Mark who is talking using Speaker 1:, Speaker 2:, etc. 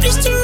Speaker 1: Mr. to.